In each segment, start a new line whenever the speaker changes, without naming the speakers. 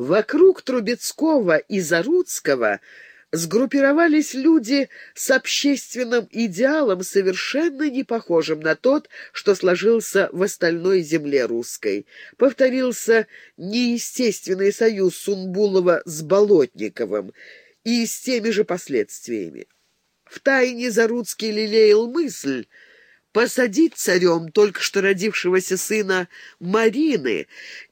Вокруг Трубецкого и Заруцкого сгруппировались люди с общественным идеалом, совершенно не похожим на тот, что сложился в остальной земле русской. Повторился неестественный союз Сунбулова с Болотниковым и с теми же последствиями. Втайне Заруцкий лелеял мысль — посадить царем только что родившегося сына Марины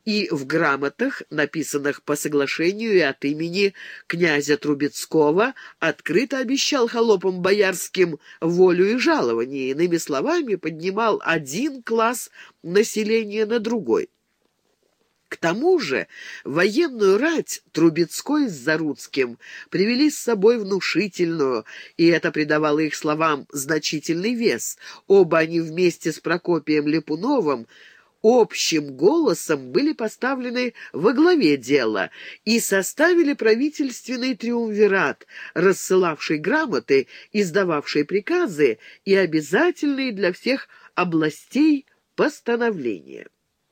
и в грамотах, написанных по соглашению и от имени князя Трубецкого, открыто обещал холопам боярским волю и жалование, иными словами, поднимал один класс населения на другой. К тому же военную рать Трубецкой с Заруцким привели с собой внушительную, и это придавало их словам значительный вес. Оба они вместе с Прокопием Липуновым общим голосом были поставлены во главе дела и составили правительственный триумвират, рассылавший грамоты, издававший приказы и обязательные для всех областей постановления.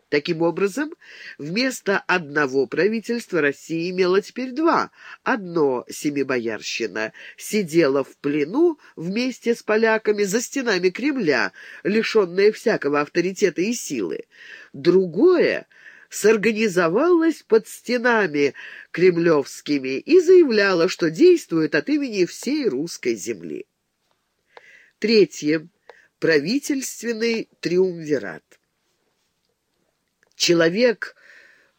Таким образом, вместо одного правительства Россия имела теперь два. Одно Семибоярщина сидела в плену вместе с поляками за стенами Кремля, лишенное всякого авторитета и силы. Другое сорганизовалось под стенами кремлевскими и заявляло, что действует от имени всей русской земли. Третье. Правительственный триумвират. Человек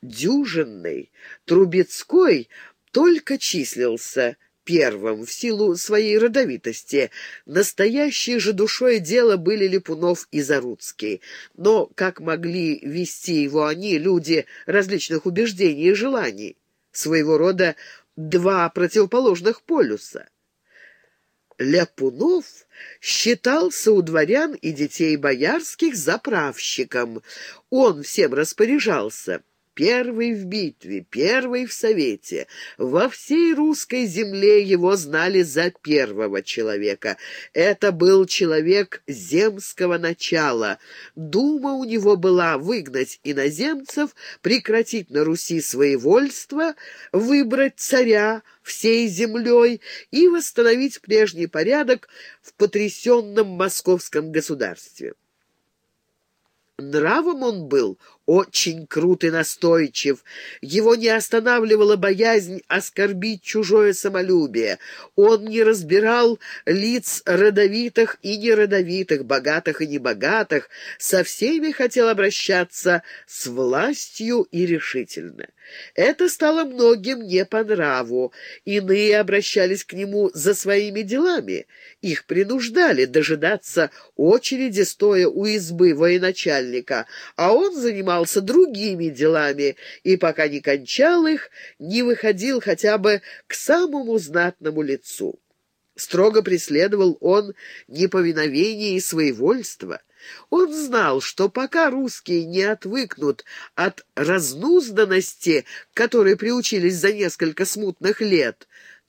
дюжинный, Трубецкой только числился первым в силу своей родовитости. Настоящей же душой дела были Липунов и Заруцкий. Но как могли вести его они, люди различных убеждений и желаний? Своего рода два противоположных полюса. Ляпунов считался у дворян и детей боярских заправщиком. Он всем распоряжался. Первый в битве, первый в совете. Во всей русской земле его знали за первого человека. Это был человек земского начала. Дума у него была выгнать иноземцев, прекратить на Руси своевольство, выбрать царя всей землей и восстановить прежний порядок в потрясенном московском государстве. Нравом он был очень крут и настойчив. Его не останавливала боязнь оскорбить чужое самолюбие. Он не разбирал лиц родовитых и неродовитых, богатых и небогатых. Со всеми хотел обращаться с властью и решительно. Это стало многим не по нраву. Иные обращались к нему за своими делами. Их принуждали дожидаться очереди, стоя у избы военачальника, а он занимал занимался другими делами и, пока не кончал их, не выходил хотя бы к самому знатному лицу. Строго преследовал он неповиновение и своевольство. Он знал, что пока русские не отвыкнут от разнузданности, которой приучились за несколько смутных лет,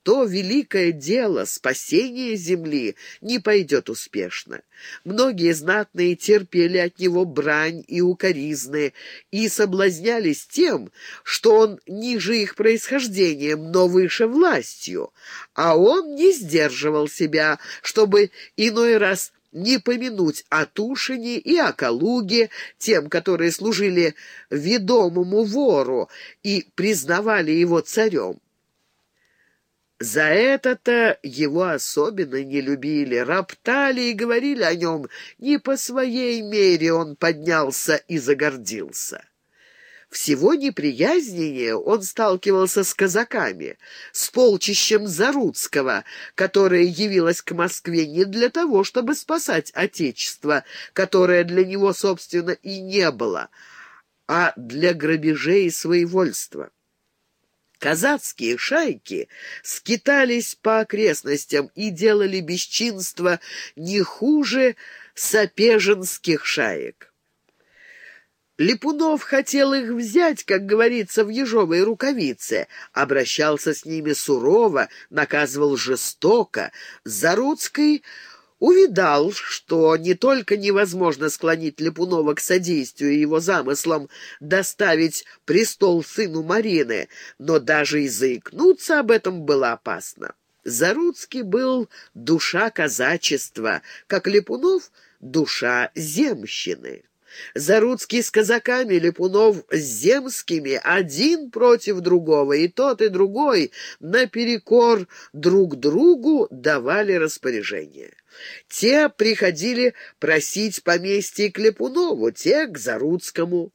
то великое дело спасения земли не пойдет успешно. Многие знатные терпели от него брань и укоризны и соблазнялись тем, что он ниже их происхождением, но выше властью, а он не сдерживал себя, чтобы иной раз не помянуть о Тушине и о Калуге, тем, которые служили ведомому вору и признавали его царем. За это-то его особенно не любили, роптали и говорили о нем. Не по своей мере он поднялся и загордился. Всего неприязненнее он сталкивался с казаками, с полчищем Заруцкого, которое явилось к Москве не для того, чтобы спасать Отечество, которое для него, собственно, и не было, а для грабежей и своевольства. Казацкие шайки скитались по окрестностям и делали бесчинство не хуже сапежинских шаек. Липунов хотел их взять, как говорится, в ежовой рукавице, обращался с ними сурово, наказывал жестоко. Заруцкий увидал, что не только невозможно склонить Липунова к содействию его замыслам доставить престол сыну Марины, но даже и заикнуться об этом было опасно. Заруцкий был душа казачества, как Липунов — душа земщины. Заруцкий с казаками, Липунов с земскими, один против другого, и тот, и другой наперекор друг другу давали распоряжение. Те приходили просить поместье к Липунову, те к Заруцкому.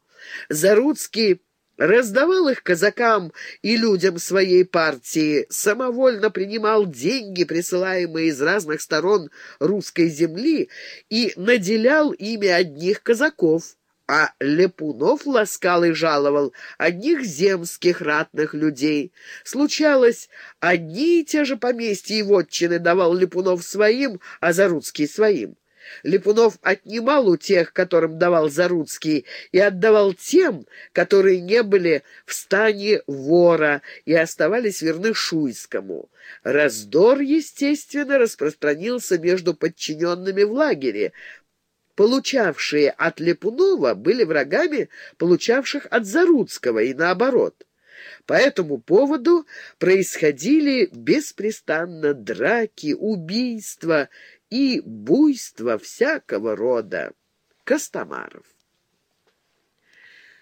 Заруцкий раздавал их казакам и людям своей партии, самовольно принимал деньги, присылаемые из разных сторон русской земли, и наделял ими одних казаков, а Лепунов ласкал и жаловал одних земских ратных людей. Случалось, одни и те же поместья и вотчины давал Лепунов своим, а Заруцкий своим. Липунов отнимал у тех, которым давал Заруцкий, и отдавал тем, которые не были в стане вора и оставались верны Шуйскому. Раздор, естественно, распространился между подчиненными в лагере. Получавшие от Липунова были врагами, получавших от Заруцкого, и наоборот. По этому поводу происходили беспрестанно драки, убийства и буйства всякого рода. Костомаров